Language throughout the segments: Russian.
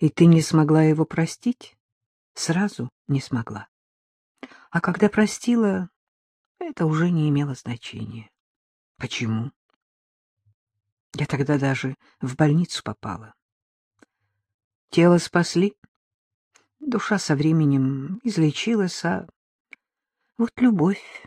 И ты не смогла его простить? Сразу не смогла. А когда простила, это уже не имело значения. Почему? Я тогда даже в больницу попала. Тело спасли, душа со временем излечилась, а вот любовь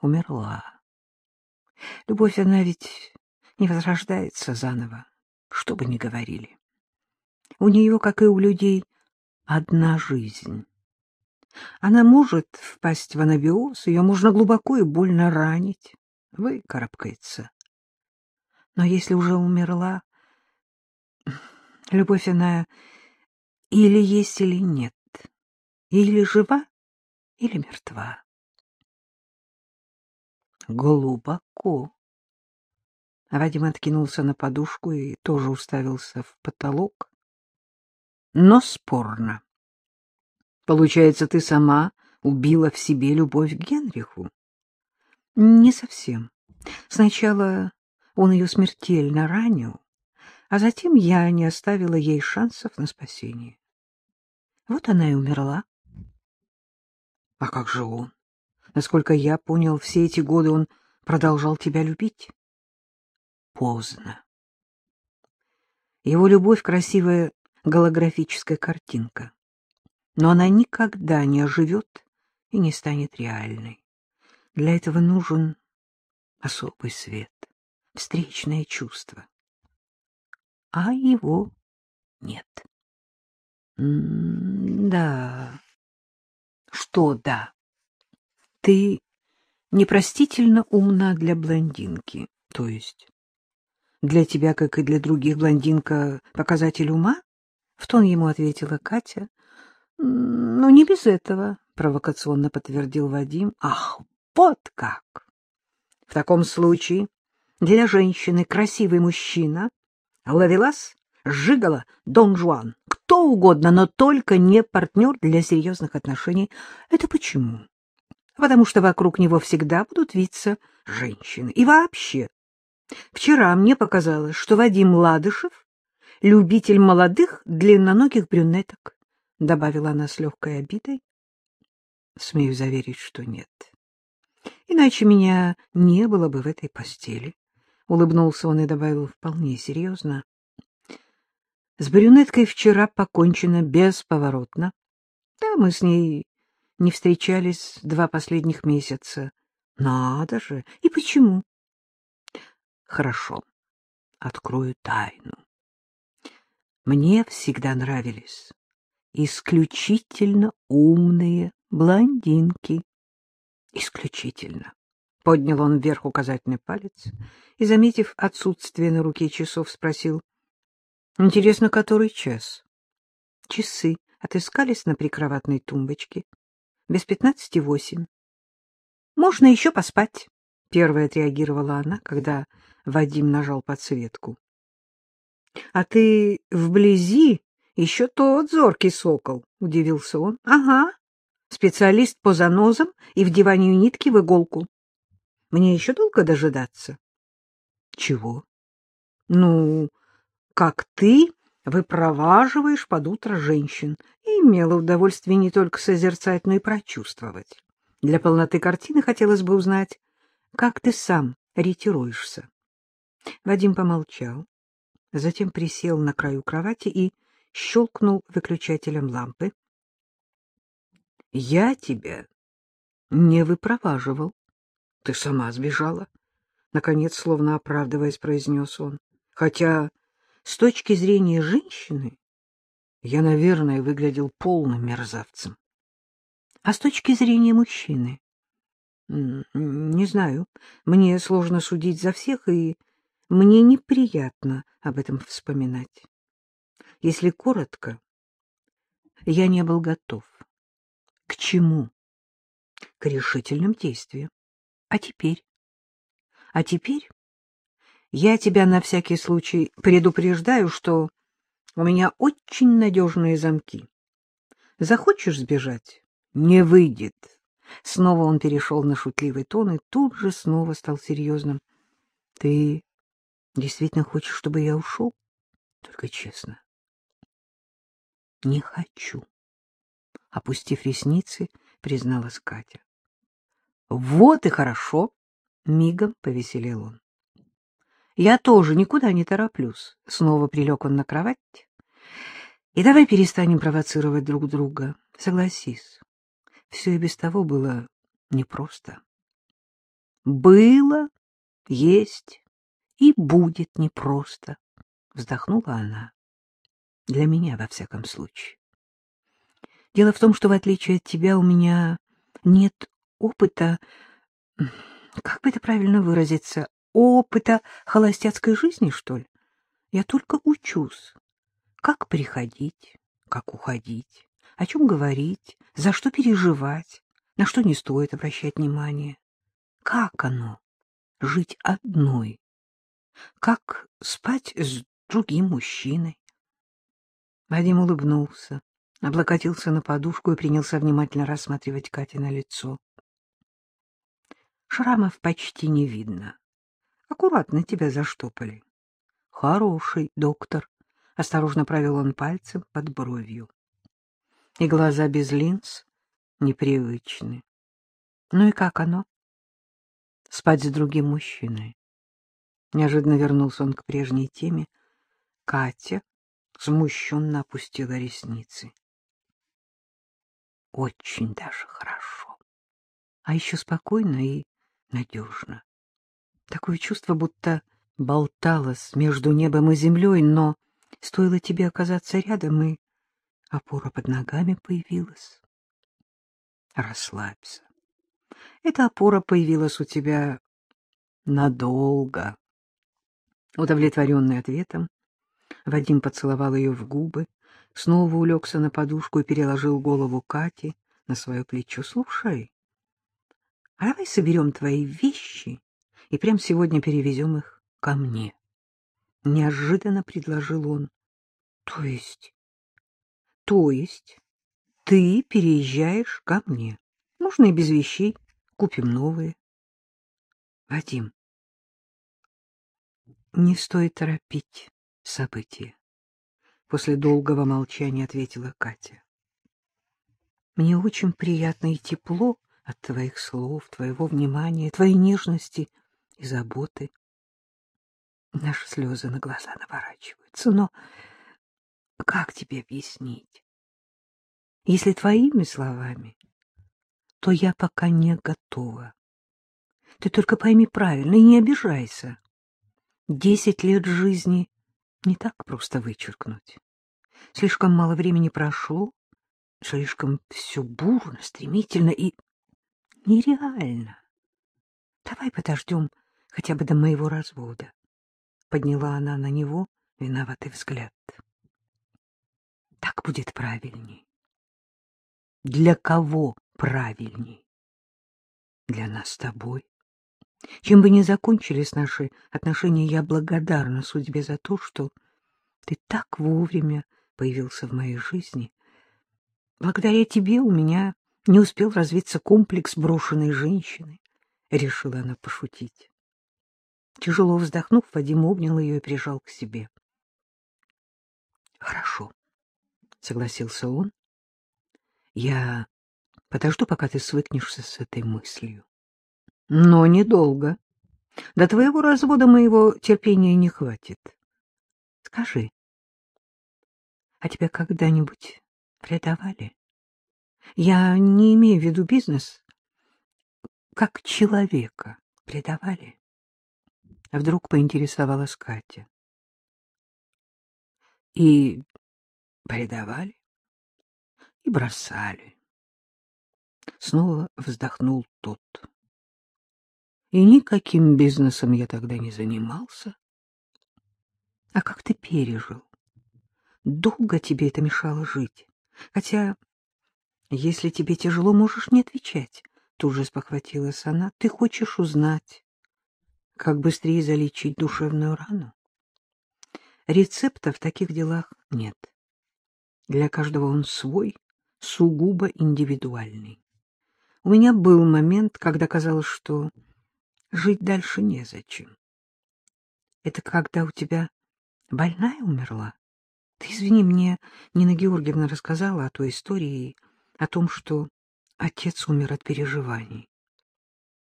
умерла. Любовь, она ведь не возрождается заново, что бы ни говорили. У нее, как и у людей, одна жизнь. Она может впасть в анабиоз, ее можно глубоко и больно ранить, выкарабкается. Но если уже умерла, любовь она или есть, или нет, или жива, или мертва. Глубоко. Вадим откинулся на подушку и тоже уставился в потолок. Но спорно. Получается, ты сама убила в себе любовь к Генриху? Не совсем. Сначала он ее смертельно ранил, а затем я не оставила ей шансов на спасение. Вот она и умерла. А как же он? Насколько я понял, все эти годы он продолжал тебя любить. Поздно. Его любовь — красивая голографическая картинка. Но она никогда не оживет и не станет реальной. Для этого нужен особый свет, встречное чувство. А его нет. М да. Что да? Ты непростительно умна для блондинки. То есть для тебя, как и для других, блондинка — показатель ума? В тон ему ответила Катя. — Ну, не без этого, — провокационно подтвердил Вадим. — Ах, вот как! В таком случае для женщины красивый мужчина — ловелас, жигала, дон Жуан, кто угодно, но только не партнер для серьезных отношений. Это почему? потому что вокруг него всегда будут виться женщины. И вообще, вчера мне показалось, что Вадим Ладышев — любитель молодых длинноногих брюнеток, — добавила она с легкой обидой. Смею заверить, что нет. Иначе меня не было бы в этой постели. Улыбнулся он и добавил вполне серьезно. С брюнеткой вчера покончено бесповоротно. Да, мы с ней не встречались два последних месяца. Надо же! И почему? Хорошо, открою тайну. Мне всегда нравились исключительно умные блондинки. Исключительно. Поднял он вверх указательный палец и, заметив отсутствие на руке часов, спросил. — Интересно, который час? Часы отыскались на прикроватной тумбочке без пятнадцати восемь. Можно еще поспать, — первая отреагировала она, когда Вадим нажал подсветку. — А ты вблизи еще тот зоркий сокол, — удивился он. — Ага, специалист по занозам и вдеванию нитки в иголку. Мне еще долго дожидаться? — Чего? — Ну, как ты выпроваживаешь под утро женщин, и имела удовольствие не только созерцать, но и прочувствовать. Для полноты картины хотелось бы узнать, как ты сам ретируешься. Вадим помолчал, затем присел на краю кровати и щелкнул выключателем лампы. — Я тебя не выпроваживал. Ты сама сбежала. Наконец, словно оправдываясь, произнес он. Хотя с точки зрения женщины я, наверное, выглядел полным мерзавцем. А с точки зрения мужчины? Не знаю. Мне сложно судить за всех, и мне неприятно об этом вспоминать. Если коротко, я не был готов. К чему? К решительным действиям. А теперь? А теперь я тебя на всякий случай предупреждаю, что у меня очень надежные замки. Захочешь сбежать? Не выйдет. Снова он перешел на шутливый тон и тут же снова стал серьезным. Ты действительно хочешь, чтобы я ушел? Только честно. — Не хочу. Опустив ресницы, призналась Катя. — Вот и хорошо, — мигом повеселел он. — Я тоже никуда не тороплюсь. Снова прилег он на кровать. — И давай перестанем провоцировать друг друга. Согласись, все и без того было непросто. Было, есть и будет непросто, — вздохнула она. Для меня, во всяком случае. Дело в том, что, в отличие от тебя, у меня нет опыта, как бы это правильно выразиться, опыта холостяцкой жизни, что ли. Я только учусь, как приходить, как уходить, о чем говорить, за что переживать, на что не стоит обращать внимание. Как оно — жить одной? Как спать с другим мужчиной? Вадим улыбнулся, облокотился на подушку и принялся внимательно рассматривать Кате на лицо. Шрамов почти не видно. Аккуратно тебя заштопали. Хороший доктор. Осторожно провел он пальцем под бровью. И глаза без линз непривычны. Ну и как оно? Спать с другим мужчиной. Неожиданно вернулся он к прежней теме. Катя смущенно опустила ресницы. Очень даже хорошо. А еще спокойно и надежно. Такое чувство, будто болталось между небом и землей, но стоило тебе оказаться рядом, и опора под ногами появилась. Расслабься. Эта опора появилась у тебя надолго. Удовлетворенный ответом, Вадим поцеловал ее в губы, снова улегся на подушку и переложил голову Кати на свое плечо. — Слушай, а давай соберем твои вещи и прямо сегодня перевезем их ко мне. Неожиданно предложил он. — То есть? — То есть ты переезжаешь ко мне. Можно и без вещей, купим новые. — Вадим, не стоит торопить события. После долгого молчания ответила Катя. Мне очень приятно и тепло от твоих слов, твоего внимания, твоей нежности и заботы. Наши слезы на глаза наворачиваются, но как тебе объяснить? Если твоими словами, то я пока не готова. Ты только пойми правильно и не обижайся. Десять лет жизни не так просто вычеркнуть. Слишком мало времени прошло, слишком все бурно, стремительно и нереально. Давай подождем хотя бы до моего развода. Подняла она на него виноватый взгляд. Так будет правильней. Для кого правильней? Для нас с тобой. Чем бы ни закончились наши отношения, я благодарна судьбе за то, что ты так вовремя появился в моей жизни. Благодаря тебе у меня не успел развиться комплекс брошенной женщины, — решила она пошутить. Тяжело вздохнув, Вадим обнял ее и прижал к себе. — Хорошо, — согласился он. — Я подожду, пока ты свыкнешься с этой мыслью. Но недолго. До твоего развода моего терпения не хватит. Скажи, а тебя когда-нибудь предавали? Я не имею в виду бизнес. Как человека предавали? А вдруг поинтересовалась Катя. И предавали, и бросали. Снова вздохнул тот и никаким бизнесом я тогда не занимался. А как ты пережил? Долго тебе это мешало жить? Хотя, если тебе тяжело, можешь не отвечать. Тут же спохватилась она. Ты хочешь узнать, как быстрее залечить душевную рану? Рецепта в таких делах нет. Для каждого он свой, сугубо индивидуальный. У меня был момент, когда казалось, что жить дальше незачем. Это когда у тебя больная умерла? Ты извини, мне Нина Георгиевна рассказала о той истории, о том, что отец умер от переживаний.